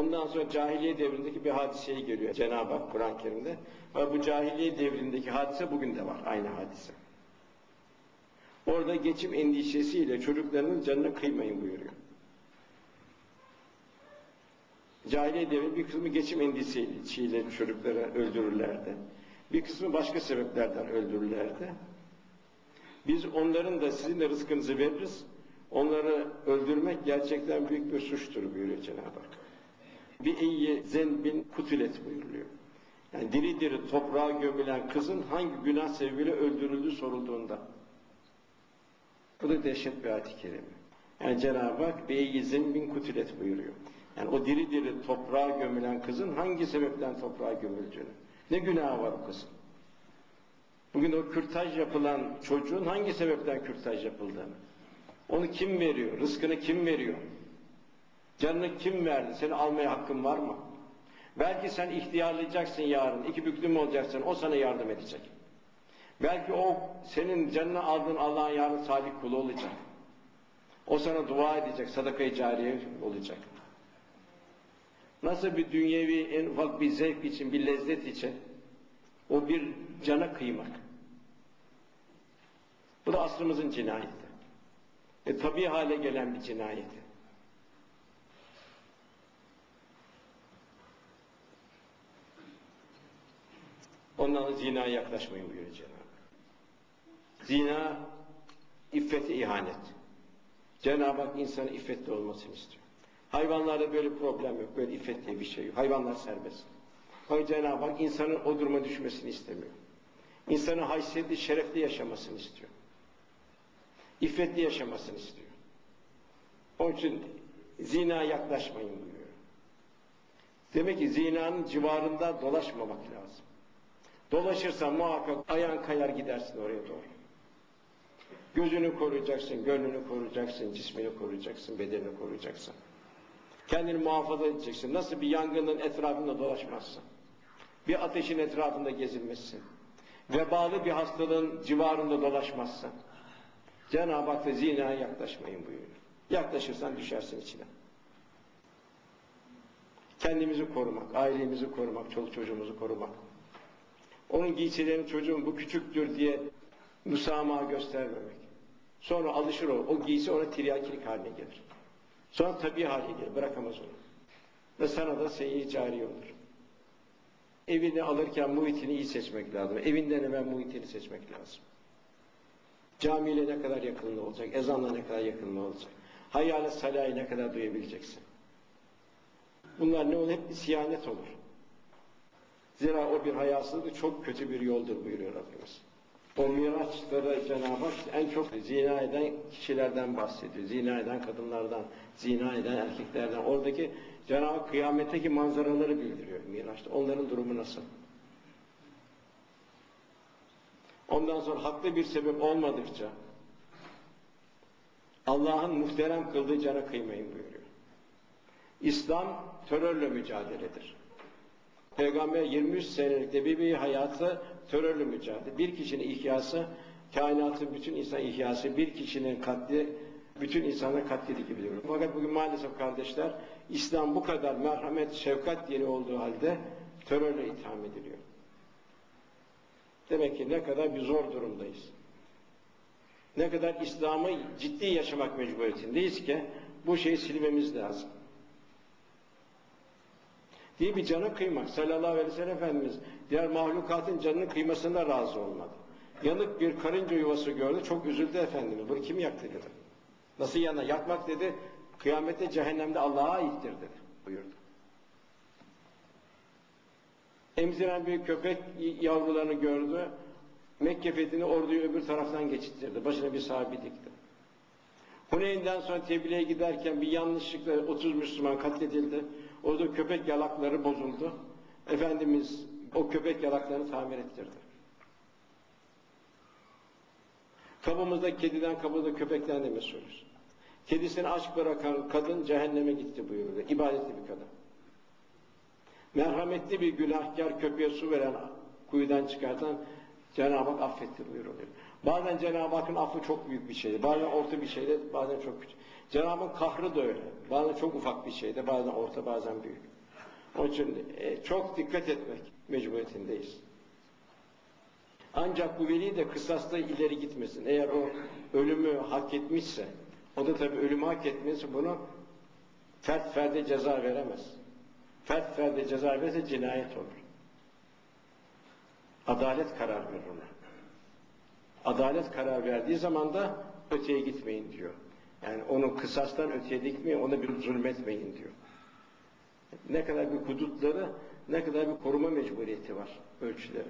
Ondan sonra cahiliye devrindeki bir hadiseye geliyor Cenab-ı Hak Kur'an-ı Kerim'de. Ve bu cahiliye devrindeki hadise bugün de var, aynı hadise. Orada geçim endişesiyle çocuklarının canına kıymayın buyuruyor. Cahiliye devri bir kısmı geçim endişesiyle çocukları öldürürlerdi. Bir kısmı başka sebeplerden öldürürlerdi. Biz onların da sizin de rızkınızı veririz. Onları öldürmek gerçekten büyük bir suçtur buyuruyor Cenab-ı Hak. Bir eyyi zenbin kutilet buyuruluyor. Yani diri diri toprağa gömülen kızın hangi günah sebebiyle öldürüldü sorulduğunda. Bu da dehşet bir ayet-i kerime. Yani Cenab-ı Hak bir eyyi zenbin kutilet buyuruyor. Yani o diri diri toprağa gömülen kızın hangi sebepten toprağa gömüldüğünü. Ne günahı var o kızın? Bugün o kürtaj yapılan çocuğun hangi sebepten kürtaj yapıldığını. Onu kim veriyor? Rızkını kim veriyor? Canını kim verdi? Seni almaya hakkın var mı? Belki sen ihtiyarlayacaksın yarın, iki büklüm olacaksın, o sana yardım edecek. Belki o senin canını aldığın Allah'ın yarın salih kulu olacak. O sana dua edecek, sadaka-i cariye olacak. Nasıl bir dünyevi en ufak bir zevk için, bir lezzet için o bir cana kıymak. Bu da asrımızın cinayeti. E tabi hale gelen bir cinayeti. Ondan zinaya yaklaşmayın buyuruyor Cenab-ı Hak. Zina, iffete ihanet. Cenab-ı Hak insanın iffetli olmasını istiyor. Hayvanlarda böyle problem yok, böyle iffet diye bir şey yok. Hayvanlar serbest. Fakat Cenab-ı Hak insanın o duruma düşmesini istemiyor. İnsanın haysiyetli, şerefli yaşamasını istiyor. İffetli yaşamasını istiyor. Onun için zina yaklaşmayın buyuruyor. Demek ki zinanın civarında dolaşmamak lazım. Dolaşırsan muhakkak ayağın kayar gidersin oraya doğru. Gözünü koruyacaksın, gönlünü koruyacaksın, cismini koruyacaksın, bedenini koruyacaksın. Kendini muhafaza edeceksin. Nasıl bir yangının etrafında dolaşmazsın. Bir ateşin etrafında gezilmezsin. Vebalı bir hastalığın civarında dolaşmazsın. Cenab-ı Hak da zinaya yaklaşmayın buyuruyor. Yaklaşırsan düşersin içine. Kendimizi korumak, ailemizi korumak, çoluk çocuğumuzu korumak. Onun giysilerini çocuğun bu küçüktür diye müsamaha göstermemek. Sonra alışır o. O giysi ona tiryakilik haline gelir. Sonra tabi hale gelir. Bırakamaz onu. Ve sana da seyyi cari olur. Evini alırken muhitini iyi seçmek lazım. Evinden hemen muhitini seçmek lazım. Camiyle ne kadar yakınlığı olacak, ezanla ne kadar yakınlığı olacak. Hayal-i salâhi ne kadar duyabileceksin. Bunlar ne olur? Hep siyanet olur. Zira o bir hayasızlık çok kötü bir yoldur buyuruyor Rabbimiz. O miraçları Cenab-ı Hak en çok zina eden kişilerden bahsediyor. Zina eden kadınlardan, zina eden erkeklerden. Oradaki Cenab-ı Hak kıyametteki manzaraları bildiriyor Miraç'ta. Onların durumu nasıl? Ondan sonra haklı bir sebep olmadıkça Allah'ın muhterem kıldığı cana kıymayın buyuruyor. İslam terörle mücadeledir. Peygamber 23 senelik ebeveyn hayatı terörle mücadele. Bir kişinin ihyası, kainatın bütün insan ihyası, bir kişinin katli, bütün insanın katliydi gibidir. Fakat bugün maalesef kardeşler, İslam bu kadar merhamet, şefkat dini olduğu halde terörle itham ediliyor. Demek ki ne kadar bir zor durumdayız. Ne kadar İslam'ı ciddi yaşamak mecburiyetindeyiz ki bu şeyi silmemiz lazım. Diye bir canı kıymak. Sallallahu aleyhi ve sellem Efendimiz diğer mahlukatın canını kıymasına razı olmadı. Yanık bir karınca yuvası gördü. Çok üzüldü Efendimiz. Bunu kim yaktı dedi. Nasıl yana? Yakmak dedi. Kıyamette cehennemde Allah'a aittir dedi. Buyurdu. Emziren bir köpek yavrularını gördü. Mekke fethini orduyu öbür taraftan geçittirdi. Başına bir sahibi dikti. Huneyn'den sonra tebliğe giderken bir yanlışlıkla 30 Müslüman katledildi. Orada köpek yalakları bozuldu. Efendimiz o köpek yalaklarını tamir ettirdi. Kabımızda kediden, kabımızda köpekten de mesulüz. Kedisini aç bırakan kadın cehenneme gitti buyurdu. İbadetli bir kadın. Merhametli bir günahkar köpeğe su veren, kuyudan çıkartan Cenab-ı Hak affettir buyuruluyor. Bazen Cenab-ı Hakk'ın affı çok büyük bir şeydi. Bazen orta bir şeyde, bazen çok küçük. Cenab-ı Hakk'ın kahrı da öyle. Bazen çok ufak bir şeyde, bazen orta, bazen büyük. Onun için e, çok dikkat etmek mecburiyetindeyiz. Ancak bu veli de kısasta ileri gitmesin. Eğer o ölümü hak etmişse, o da tabii ölümü hak etmişse bunu fert ferde ceza veremez. Fert ferde ceza verirse cinayet olur. Adalet karar verir ona. Adalet karar verdiği zaman da öteye gitmeyin diyor. Yani onu kısastan öteye gitmeyin, ona bir zulmetmeyin diyor. Ne kadar bir hudutları, ne kadar bir koruma mecburiyeti var ölçüleri.